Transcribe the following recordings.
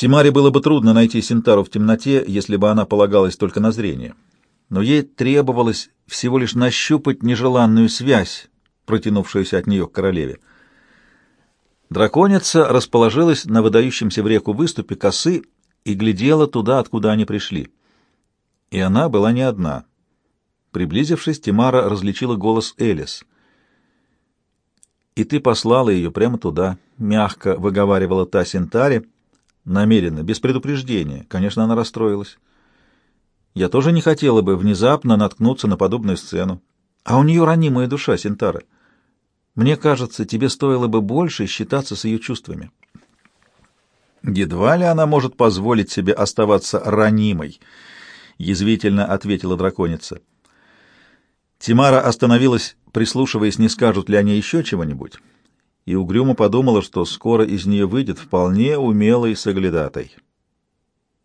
Тимаре было бы трудно найти Синтару в темноте, если бы она полагалась только на зрение. Но ей требовалось всего лишь нащупать нежеланную связь, протянувшуюся от нее к королеве. Драконица расположилась на выдающемся в реку выступе косы и глядела туда, откуда они пришли. И она была не одна. Приблизившись, Тимара различила голос Элис. «И ты послала ее прямо туда», — мягко выговаривала та Синтаре, намеренно, без предупреждения. Конечно, она расстроилась. Я тоже не хотела бы внезапно наткнуться на подобную сцену. А у нее ранимая душа, Синтара. Мне кажется, тебе стоило бы больше считаться с ее чувствами. Едва ли она может позволить себе оставаться ранимой, язвительно ответила драконица. Тимара остановилась, прислушиваясь, не скажут ли они еще чего-нибудь, и угрюмо подумала, что скоро из нее выйдет вполне умелый соглядатай.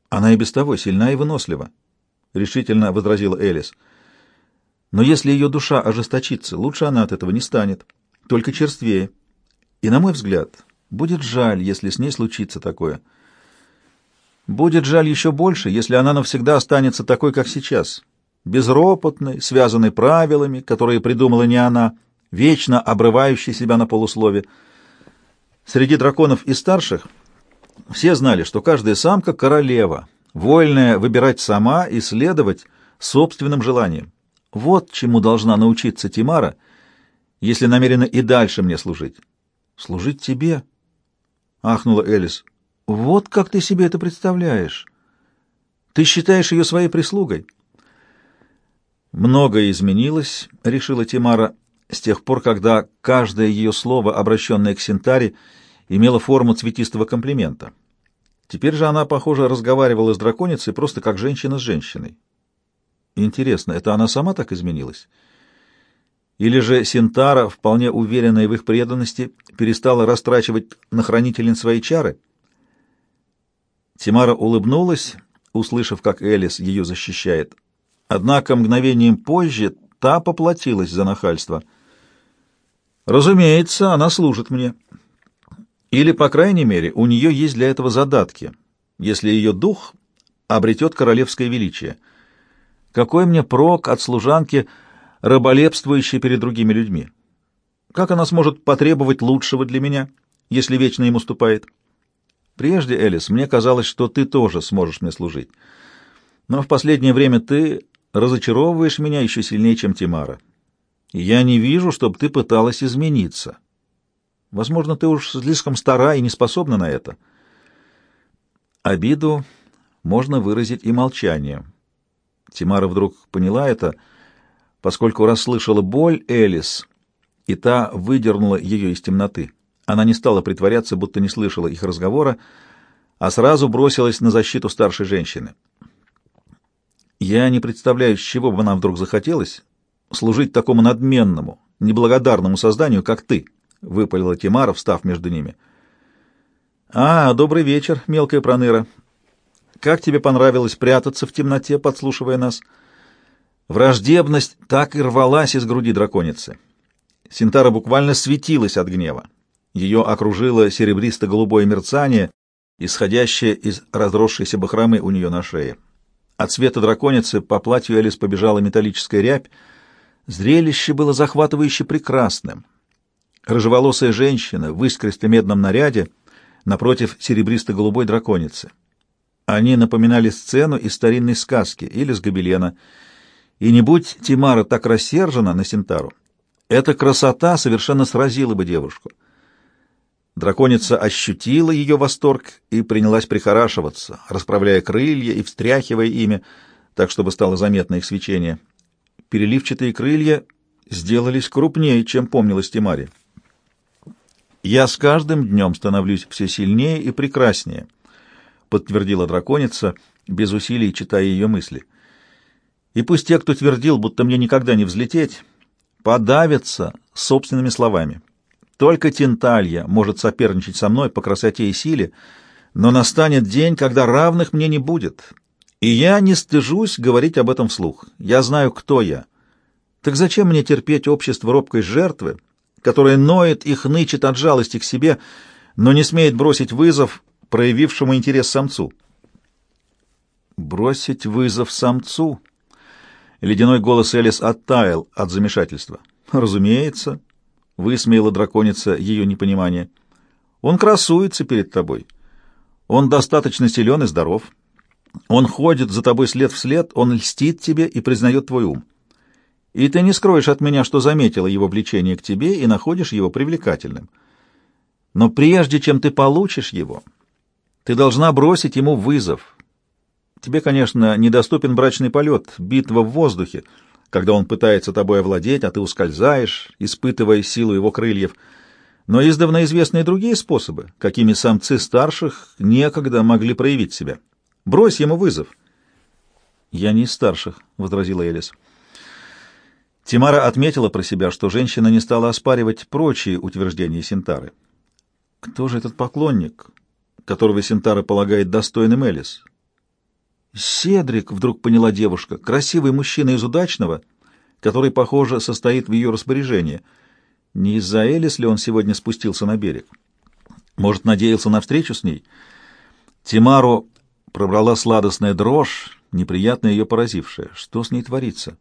Она и без того сильна и вынослива, — решительно возразила Элис. Но если ее душа ожесточится, лучше она от этого не станет, только черствее. И, на мой взгляд, будет жаль, если с ней случится такое. Будет жаль еще больше, если она навсегда останется такой, как сейчас — безропотной, связанной правилами, которые придумала не она, вечно обрывающей себя на полуслове. Среди драконов и старших все знали, что каждая самка — королева, вольная выбирать сама и следовать собственным желаниям. Вот чему должна научиться Тимара, если намерена и дальше мне служить. «Служить тебе?» — ахнула Элис. «Вот как ты себе это представляешь? Ты считаешь ее своей прислугой?» Многое изменилось, решила Тимара, с тех пор, когда каждое ее слово, обращенное к Синтаре, имело форму цветистого комплимента. Теперь же она, похоже, разговаривала с драконицей просто как женщина с женщиной. Интересно, это она сама так изменилась? Или же Синтара, вполне уверенная в их преданности, перестала растрачивать на хранителин свои чары? Тимара улыбнулась, услышав, как Элис ее защищает. Однако мгновением позже та поплатилась за нахальство. Разумеется, она служит мне. Или, по крайней мере, у нее есть для этого задатки, если ее дух обретет королевское величие. Какой мне прок от служанки, раболепствующей перед другими людьми? Как она сможет потребовать лучшего для меня, если вечно ему уступает? Прежде, Элис, мне казалось, что ты тоже сможешь мне служить. Но в последнее время ты разочаровываешь меня еще сильнее, чем Тимара. Я не вижу, чтобы ты пыталась измениться. Возможно, ты уж слишком стара и не способна на это. Обиду можно выразить и молчанием. Тимара вдруг поняла это, поскольку расслышала боль Элис, и та выдернула ее из темноты. Она не стала притворяться, будто не слышала их разговора, а сразу бросилась на защиту старшей женщины. Я не представляю, с чего бы нам вдруг захотелось служить такому надменному, неблагодарному созданию, как ты, — выпалила Тимара, встав между ними. — А, добрый вечер, мелкая проныра. Как тебе понравилось прятаться в темноте, подслушивая нас? Враждебность так и рвалась из груди драконицы. Синтара буквально светилась от гнева. Ее окружило серебристо-голубое мерцание, исходящее из разросшейся бахромы у нее на шее. От цвета драконицы по платью Элис побежала металлическая рябь. Зрелище было захватывающе прекрасным. Рыжеволосая женщина в искристо-медном наряде напротив серебристо-голубой драконицы. Они напоминали сцену из старинной сказки или с гобелена. И не будь Тимара так рассержена на Синтару, эта красота совершенно сразила бы девушку. Драконица ощутила ее восторг и принялась прихорашиваться, расправляя крылья и встряхивая ими, так, чтобы стало заметно их свечение. Переливчатые крылья сделались крупнее, чем помнилась Тимари. «Я с каждым днем становлюсь все сильнее и прекраснее», — подтвердила драконица, без усилий читая ее мысли. «И пусть те, кто твердил, будто мне никогда не взлететь, подавятся собственными словами». Только Тинталья может соперничать со мной по красоте и силе, но настанет день, когда равных мне не будет. И я не стыжусь говорить об этом вслух. Я знаю, кто я. Так зачем мне терпеть общество робкой жертвы, которая ноет и хнычет от жалости к себе, но не смеет бросить вызов проявившему интерес самцу. «Бросить вызов самцу?» Ледяной голос Элис оттаял от замешательства. «Разумеется», — высмеяла драконица ее непонимание. «Он красуется перед тобой. Он достаточно силен и здоров. Он ходит за тобой след в след, он льстит тебе и признает твой ум. И ты не скроешь от меня, что заметила его влечение к тебе и находишь его привлекательным. Но прежде чем ты получишь его, ты должна бросить ему вызов. Тебе, конечно, недоступен брачный полет, битва в воздухе, когда он пытается тобой овладеть, а ты ускользаешь, испытывая силу его крыльев. Но издавна известны и другие способы, какими самцы старших некогда могли проявить себя. Брось ему вызов. «Я не из старших», — возразила Элис. Тимара отметила про себя, что женщина не стала оспаривать прочие утверждения Синтары. Кто же этот поклонник, которого Синтара полагает достойным Элис? Седрик, вдруг поняла девушка, красивый мужчина из удачного, который, похоже, состоит в ее распоряжении. Не из-за Элис ли он сегодня спустился на берег? Может, надеялся на встречу с ней? Тимару пробрала сладостная дрожь, неприятно ее поразившая. Что с ней творится?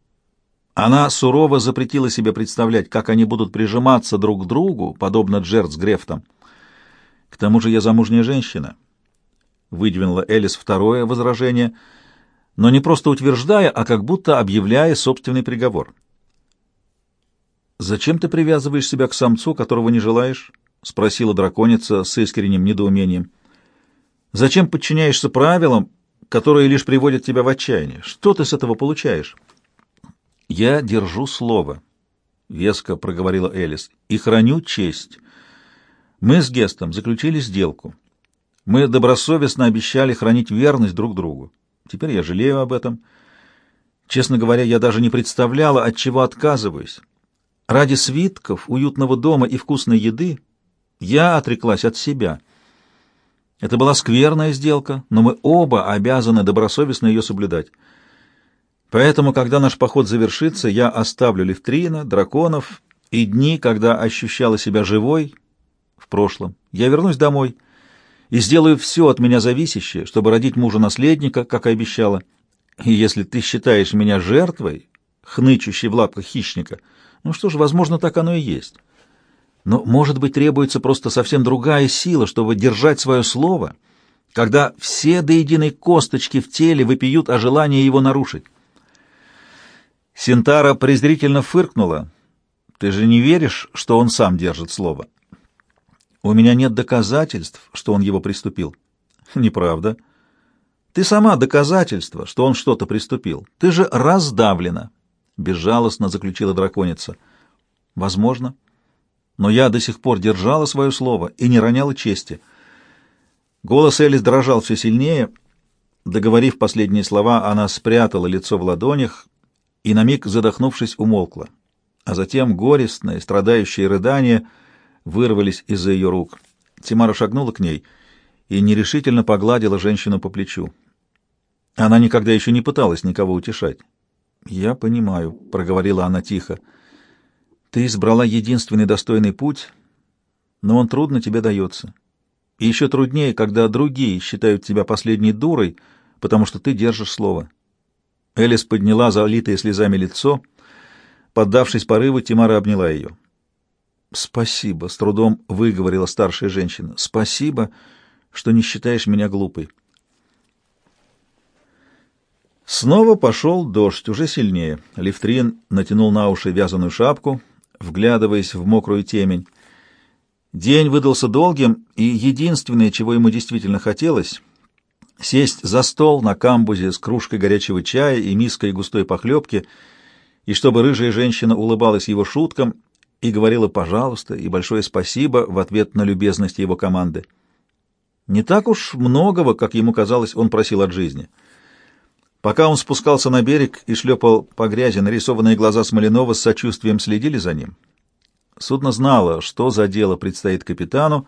Она сурово запретила себе представлять, как они будут прижиматься друг к другу, подобно Джерд с Грефтом. К тому же я замужняя женщина. Выдвинула Элис второе возражение, но не просто утверждая, а как будто объявляя собственный приговор. «Зачем ты привязываешь себя к самцу, которого не желаешь?» — спросила драконица с искренним недоумением. Зачем подчиняешься правилам, которые лишь приводят тебя в отчаяние? Что ты с этого получаешь? Я держу слово, веско проговорила Элис, и храню честь. Мы с Гестом заключили сделку. Мы добросовестно обещали хранить верность друг другу. Теперь я жалею об этом. Честно говоря, я даже не представляла, от чего отказываюсь. Ради свитков, уютного дома и вкусной еды я отреклась от себя — это была скверная сделка, но мы оба обязаны добросовестно ее соблюдать. Поэтому, когда наш поход завершится, я оставлю Левтрина, драконов и дни, когда ощущала себя живой в прошлом. Я вернусь домой и сделаю все от меня зависящее, чтобы родить мужа-наследника, как и обещала. И если ты считаешь меня жертвой, хнычущей в лапках хищника, ну что ж, возможно, так оно и есть». Но, может быть, требуется просто совсем другая сила, чтобы держать свое слово, когда все до единой косточки в теле выпьют о желании его нарушить. Синтара презрительно фыркнула. «Ты же не веришь, что он сам держит слово?» «У меня нет доказательств, что он его приступил». «Неправда. Ты сама доказательство, что он что-то приступил. Ты же раздавлена», — безжалостно заключила драконица. «Возможно» но я до сих пор держала свое слово и не роняла чести. Голос Элис дрожал все сильнее. Договорив последние слова, она спрятала лицо в ладонях и, на миг задохнувшись, умолкла. А затем горестные, страдающие рыдания вырвались из-за ее рук. Тимара шагнула к ней и нерешительно погладила женщину по плечу. Она никогда еще не пыталась никого утешать. «Я понимаю», — проговорила она тихо. Ты избрала единственный достойный путь, но он трудно тебе дается. И еще труднее, когда другие считают тебя последней дурой, потому что ты держишь слово. Элис подняла залитое слезами лицо. Поддавшись порыву, Тимара обняла ее. «Спасибо», — с трудом выговорила старшая женщина. «Спасибо, что не считаешь меня глупой». Снова пошел дождь, уже сильнее. Лифтрин натянул на уши вязаную шапку — вглядываясь в мокрую темень. День выдался долгим, и единственное, чего ему действительно хотелось — сесть за стол на камбузе с кружкой горячего чая и миской густой похлебки, и чтобы рыжая женщина улыбалась его шуткам и говорила «пожалуйста» и «большое спасибо» в ответ на любезность его команды. Не так уж многого, как ему казалось, он просил от жизни — Пока он спускался на берег и шлепал по грязи, нарисованные глаза Смоленова с сочувствием следили за ним. Судно знало, что за дело предстоит капитану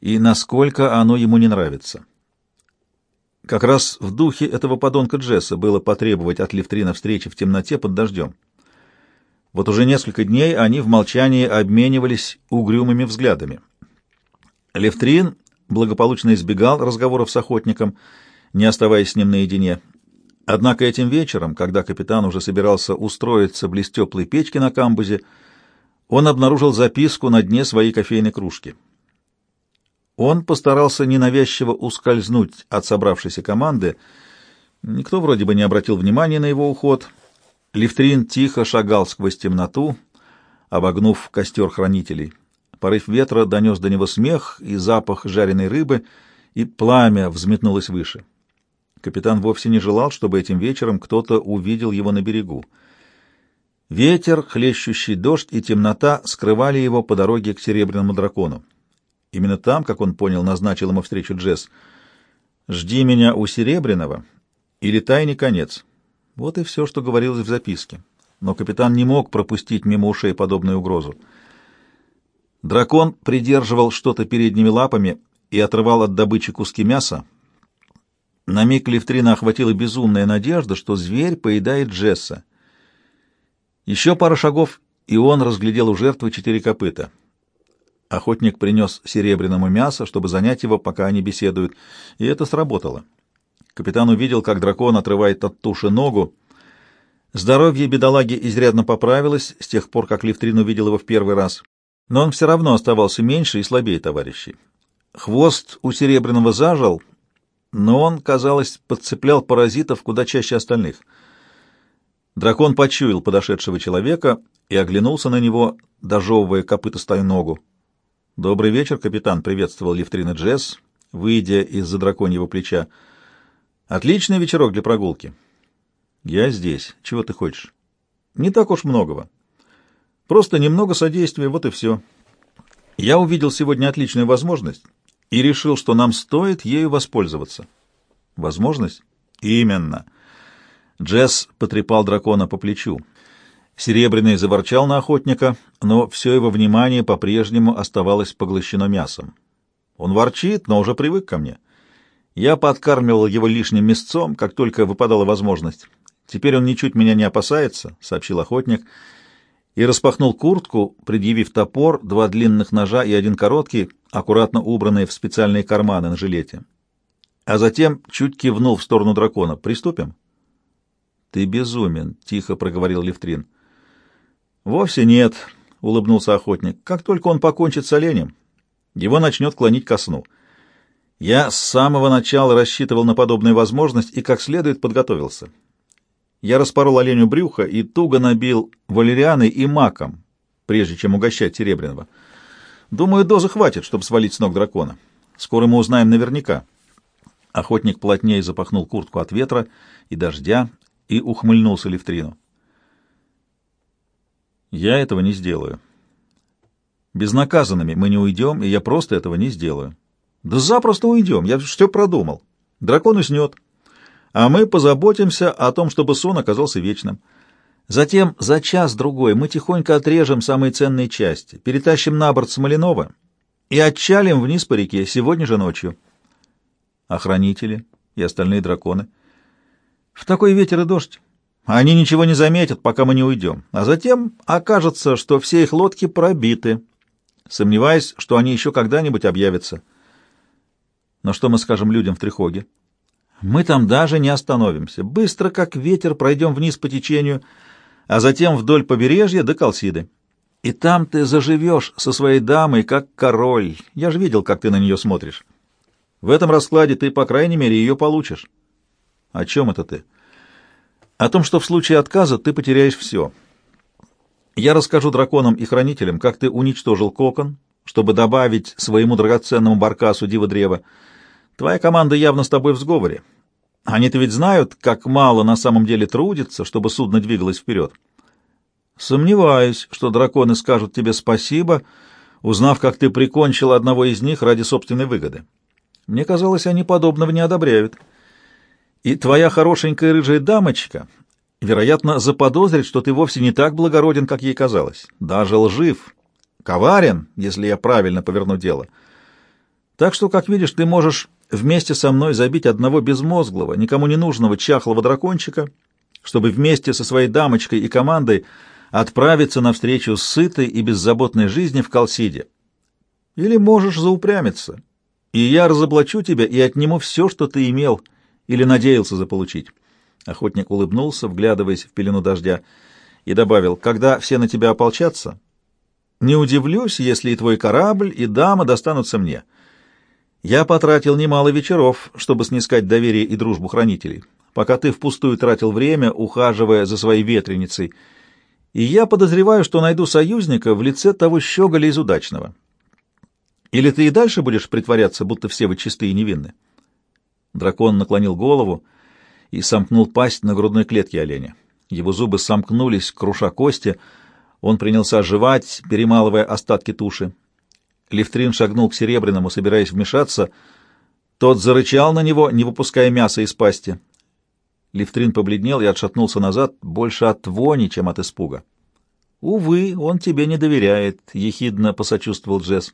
и насколько оно ему не нравится. Как раз в духе этого подонка Джесса было потребовать от Левтрина встречи в темноте под дождем. Вот уже несколько дней они в молчании обменивались угрюмыми взглядами. Левтрин благополучно избегал разговоров с охотником, не оставаясь с ним наедине. Однако этим вечером, когда капитан уже собирался устроиться близ теплой печки на камбузе, он обнаружил записку на дне своей кофейной кружки. Он постарался ненавязчиво ускользнуть от собравшейся команды. Никто вроде бы не обратил внимания на его уход. Лифтрин тихо шагал сквозь темноту, обогнув костер хранителей. Порыв ветра донес до него смех и запах жареной рыбы, и пламя взметнулось выше. Капитан вовсе не желал, чтобы этим вечером кто-то увидел его на берегу. Ветер, хлещущий дождь и темнота скрывали его по дороге к Серебряному дракону. Именно там, как он понял, назначил ему встречу Джесс. «Жди меня у Серебряного или тайный конец». Вот и все, что говорилось в записке. Но капитан не мог пропустить мимо ушей подобную угрозу. Дракон придерживал что-то передними лапами и отрывал от добычи куски мяса, на миг Левтрина охватила безумная надежда, что зверь поедает Джесса. Еще пара шагов, и он разглядел у жертвы четыре копыта. Охотник принес серебряному мясо, чтобы занять его, пока они беседуют, и это сработало. Капитан увидел, как дракон отрывает от туши ногу. Здоровье бедолаги изрядно поправилось с тех пор, как Левтрин увидел его в первый раз, но он все равно оставался меньше и слабее товарищей. Хвост у серебряного зажил, но он, казалось, подцеплял паразитов куда чаще остальных. Дракон почуял подошедшего человека и оглянулся на него, дожевывая копытостую ногу. «Добрый вечер, капитан», — приветствовал Левтрина Джесс, выйдя из-за драконьего плеча. «Отличный вечерок для прогулки». «Я здесь. Чего ты хочешь?» «Не так уж многого. Просто немного содействия, вот и все. Я увидел сегодня отличную возможность» и решил, что нам стоит ею воспользоваться. Возможность? Именно. Джесс потрепал дракона по плечу. Серебряный заворчал на охотника, но все его внимание по-прежнему оставалось поглощено мясом. Он ворчит, но уже привык ко мне. Я подкармливал его лишним мясцом, как только выпадала возможность. Теперь он ничуть меня не опасается, — сообщил охотник, — и распахнул куртку, предъявив топор, два длинных ножа и один короткий, аккуратно убранные в специальные карманы на жилете. А затем чуть кивнул в сторону дракона. «Приступим?» «Ты безумен», — тихо проговорил Левтрин. «Вовсе нет», — улыбнулся охотник. «Как только он покончит с оленем, его начнет клонить ко сну. Я с самого начала рассчитывал на подобную возможность и как следует подготовился. Я распорол оленю брюхо и туго набил валерианой и маком, прежде чем угощать Серебряного. Думаю, дозы хватит, чтобы свалить с ног дракона. Скоро мы узнаем наверняка. Охотник плотнее запахнул куртку от ветра и дождя и ухмыльнулся Левтрину. Я этого не сделаю. Безнаказанными мы не уйдем, и я просто этого не сделаю. Да запросто уйдем, я все продумал. Дракон уснет а мы позаботимся о том, чтобы сон оказался вечным. Затем за час-другой мы тихонько отрежем самые ценные части, перетащим на борт Смоленова и отчалим вниз по реке сегодня же ночью. Охранители и остальные драконы. В такой ветер и дождь. Они ничего не заметят, пока мы не уйдем. А затем окажется, что все их лодки пробиты. Сомневаюсь, что они еще когда-нибудь объявятся. Но что мы скажем людям в Трихоге? Мы там даже не остановимся. Быстро, как ветер, пройдем вниз по течению, а затем вдоль побережья до Колсиды. И там ты заживешь со своей дамой, как король. Я же видел, как ты на нее смотришь. В этом раскладе ты, по крайней мере, ее получишь. О чем это ты? О том, что в случае отказа ты потеряешь все. Я расскажу драконам и хранителям, как ты уничтожил кокон, чтобы добавить своему драгоценному баркасу диво древа. Твоя команда явно с тобой в сговоре. Они-то ведь знают, как мало на самом деле трудится, чтобы судно двигалось вперед. Сомневаюсь, что драконы скажут тебе спасибо, узнав, как ты прикончил одного из них ради собственной выгоды. Мне казалось, они подобного не одобряют. И твоя хорошенькая рыжая дамочка, вероятно, заподозрит, что ты вовсе не так благороден, как ей казалось. Даже лжив, коварен, если я правильно поверну дело. Так что, как видишь, ты можешь вместе со мной забить одного безмозглого, никому не нужного чахлого дракончика, чтобы вместе со своей дамочкой и командой отправиться навстречу сытой и беззаботной жизни в Калсиде. Или можешь заупрямиться и я разоблачу тебя и отниму все, что ты имел или надеялся заполучить. Охотник улыбнулся, вглядываясь в пелену дождя, и добавил, когда все на тебя ополчатся, не удивлюсь, если и твой корабль, и дама достанутся мне. Я потратил немало вечеров, чтобы снискать доверие и дружбу хранителей, пока ты впустую тратил время, ухаживая за своей ветреницей, и я подозреваю, что найду союзника в лице того щеголя из удачного. Или ты и дальше будешь притворяться, будто все вы чистые и невинны?» Дракон наклонил голову и сомкнул пасть на грудной клетке оленя. Его зубы сомкнулись, круша кости. Он принялся жевать, перемалывая остатки туши. Левтрин шагнул к Серебряному, собираясь вмешаться. Тот зарычал на него, не выпуская мяса из пасти. Левтрин побледнел и отшатнулся назад, больше от вони, чем от испуга. «Увы, он тебе не доверяет», — ехидно посочувствовал Джесс.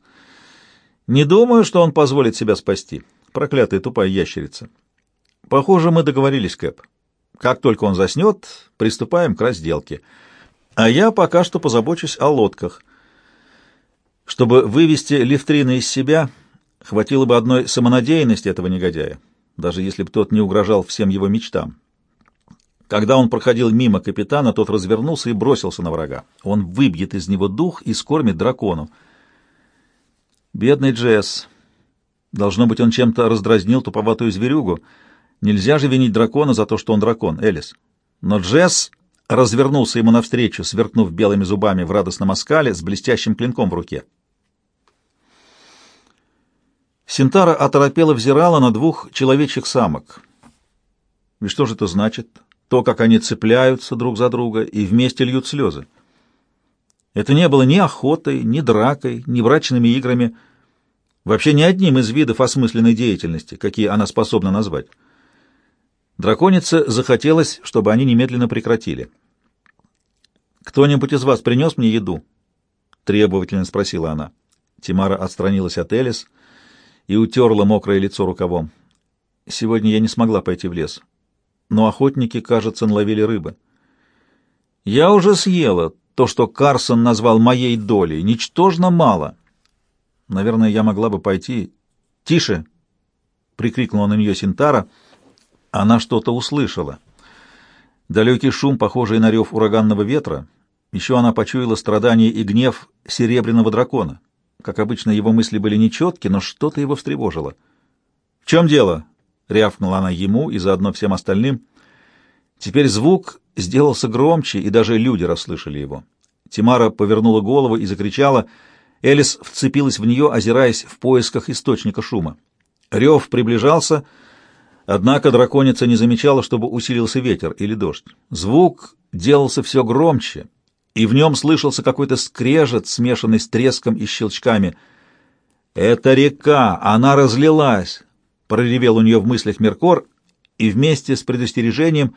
«Не думаю, что он позволит себя спасти. Проклятая тупая ящерица. Похоже, мы договорились, Кэп. Как только он заснет, приступаем к разделке. А я пока что позабочусь о лодках. Чтобы вывести Левтрина из себя, хватило бы одной самонадеянности этого негодяя, даже если бы тот не угрожал всем его мечтам. Когда он проходил мимо капитана, тот развернулся и бросился на врага. Он выбьет из него дух и скормит дракону. Бедный Джесс. Должно быть, он чем-то раздразнил туповатую зверюгу. Нельзя же винить дракона за то, что он дракон, Элис. Но Джесс развернулся ему навстречу, сверкнув белыми зубами в радостном оскале с блестящим клинком в руке. Синтара оторопела взирала на двух человечьих самок. И что же это значит? То, как они цепляются друг за друга и вместе льют слезы. Это не было ни охотой, ни дракой, ни брачными играми, вообще ни одним из видов осмысленной деятельности, какие она способна назвать. Драконице захотелось, чтобы они немедленно прекратили. «Кто-нибудь из вас принес мне еду?» — требовательно спросила она. Тимара отстранилась от Элис и утерла мокрое лицо рукавом. «Сегодня я не смогла пойти в лес, но охотники, кажется, наловили рыбы. Я уже съела то, что Карсон назвал моей долей, ничтожно мало. Наверное, я могла бы пойти...» «Тише!» — прикрикнула на нее Синтара — она что-то услышала. Далекий шум, похожий на рев ураганного ветра. Еще она почуяла страдание и гнев серебряного дракона. Как обычно, его мысли были нечетки, но что-то его встревожило. «В чем дело?» — рявкнула она ему и заодно всем остальным. Теперь звук сделался громче, и даже люди расслышали его. Тимара повернула голову и закричала. Элис вцепилась в нее, озираясь в поисках источника шума. Рев приближался — Однако драконица не замечала, чтобы усилился ветер или дождь. Звук делался все громче, и в нем слышался какой-то скрежет, смешанный с треском и щелчками. «Это река! Она разлилась!» — проревел у нее в мыслях Меркор, и вместе с предостережением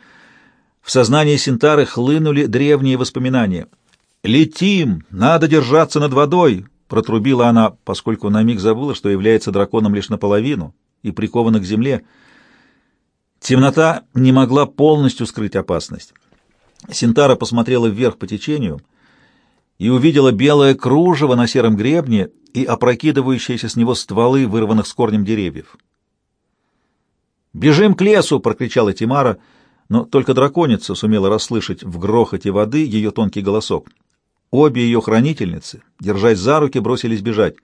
в сознании Синтары хлынули древние воспоминания. «Летим! Надо держаться над водой!» — протрубила она, поскольку на миг забыла, что является драконом лишь наполовину и прикована к земле — Темнота не могла полностью скрыть опасность. Синтара посмотрела вверх по течению и увидела белое кружево на сером гребне и опрокидывающиеся с него стволы, вырванных с корнем деревьев. «Бежим к лесу!» — прокричала Тимара, но только драконица сумела расслышать в грохоте воды ее тонкий голосок. Обе ее хранительницы, держась за руки, бросились бежать.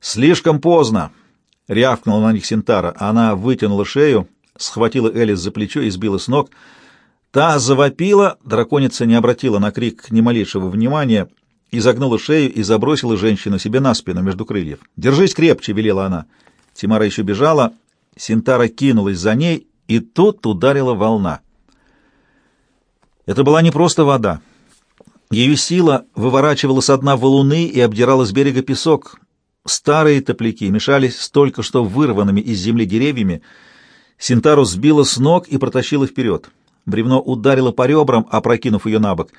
«Слишком поздно!» — рявкнула на них Синтара. Она вытянула шею, схватила Элис за плечо и сбила с ног. Та завопила, драконица не обратила на крик ни малейшего внимания, изогнула шею и забросила женщину себе на спину между крыльев. «Держись крепче!» — велела она. Тимара еще бежала, Синтара кинулась за ней, и тут ударила волна. Это была не просто вода. Ее сила выворачивала со дна валуны и обдирала с берега песок. Старые топляки мешались с только что вырванными из земли деревьями. Синтару сбила с ног и протащила вперед. Бревно ударило по ребрам, опрокинув ее на бок.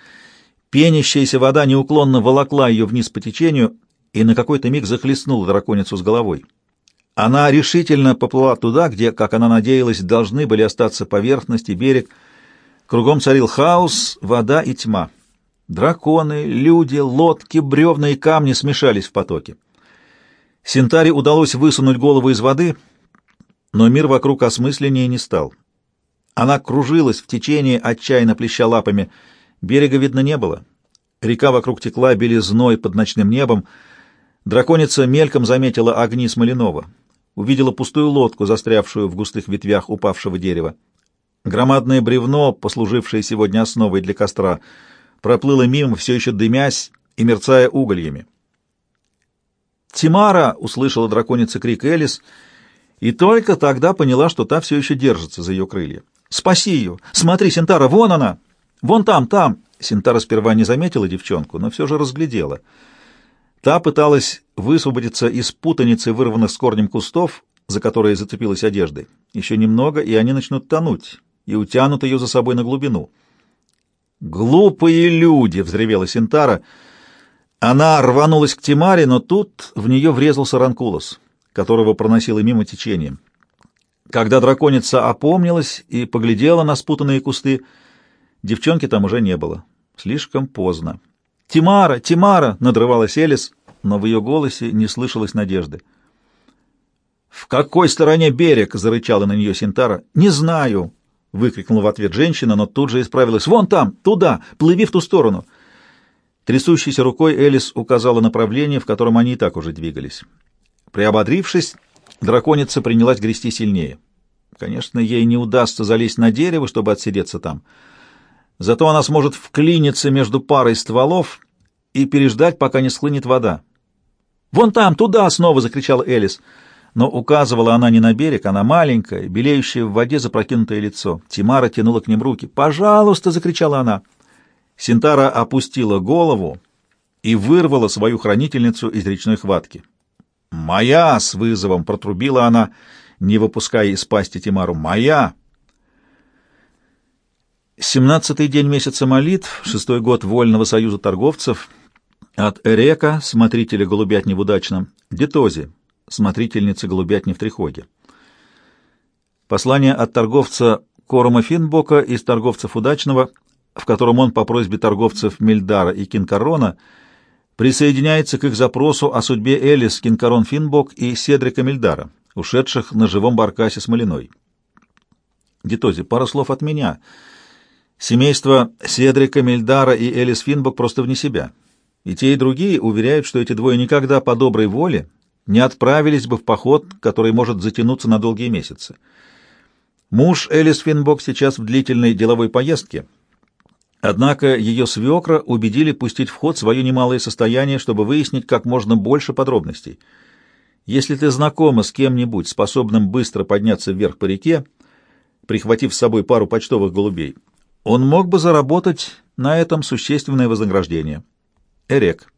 Пенящаяся вода неуклонно волокла ее вниз по течению и на какой-то миг захлестнула драконицу с головой. Она решительно поплыла туда, где, как она надеялась, должны были остаться поверхность и берег. Кругом царил хаос, вода и тьма. Драконы, люди, лодки, бревна и камни смешались в потоке. Синтаре удалось высунуть голову из воды, но мир вокруг осмысленнее не стал. Она кружилась в течении, отчаянно плеща лапами. Берега видно не было. Река вокруг текла белизной под ночным небом. Драконица мельком заметила огни Смоленова. Увидела пустую лодку, застрявшую в густых ветвях упавшего дерева. Громадное бревно, послужившее сегодня основой для костра, проплыло мимо, все еще дымясь и мерцая угольями. «Тимара!» — услышала драконица крик Элис, и только тогда поняла, что та все еще держится за ее крылья. «Спаси ее! Смотри, Синтара, вон она! Вон там, там!» Синтара сперва не заметила девчонку, но все же разглядела. Та пыталась высвободиться из путаницы, вырванных с корнем кустов, за которые зацепилась одеждой. Еще немного, и они начнут тонуть, и утянут ее за собой на глубину. «Глупые люди!» — взревела Синтара. Она рванулась к Тимаре, но тут в нее врезался Ранкулос, которого проносило мимо течением. Когда драконица опомнилась и поглядела на спутанные кусты, девчонки там уже не было. Слишком поздно. «Тимара! Тимара!» — надрывалась Элис, но в ее голосе не слышалось надежды. «В какой стороне берег?» — зарычала на нее Синтара. «Не знаю!» — выкрикнула в ответ женщина, но тут же исправилась. «Вон там! Туда! Плыви в ту сторону!» Трясущейся рукой Элис указала направление, в котором они и так уже двигались. Приободрившись, драконица принялась грести сильнее. Конечно, ей не удастся залезть на дерево, чтобы отсидеться там. Зато она сможет вклиниться между парой стволов и переждать, пока не схлынет вода. «Вон там, туда!» — снова закричала Элис. Но указывала она не на берег, а на маленькое, белеющее в воде запрокинутое лицо. Тимара тянула к ним руки. «Пожалуйста!» — закричала она. Синтара опустила голову и вырвала свою хранительницу из речной хватки. «Моя!» — с вызовом протрубила она, не выпуская из пасти Тимару. «Моя!» Семнадцатый день месяца молитв, шестой год Вольного союза торговцев, от Эрека, смотрителя голубятни в Удачном, Детози, смотрительницы голубятни в Трихоге. Послание от торговца Корома Финбока из торговцев Удачного, в котором он по просьбе торговцев Мильдара и Кинкарона присоединяется к их запросу о судьбе Элис Кинкарон Финбок и Седрика Мильдара, ушедших на живом баркасе с Малиной. Детози, пару слов от меня. Семейство Седрика Мильдара и Элис Финбок просто вне себя. И те, и другие уверяют, что эти двое никогда по доброй воле не отправились бы в поход, который может затянуться на долгие месяцы. Муж Элис Финбок сейчас в длительной деловой поездке, однако ее свекра убедили пустить в ход свое немалое состояние, чтобы выяснить как можно больше подробностей. Если ты знакома с кем-нибудь, способным быстро подняться вверх по реке, прихватив с собой пару почтовых голубей, он мог бы заработать на этом существенное вознаграждение. Эрек.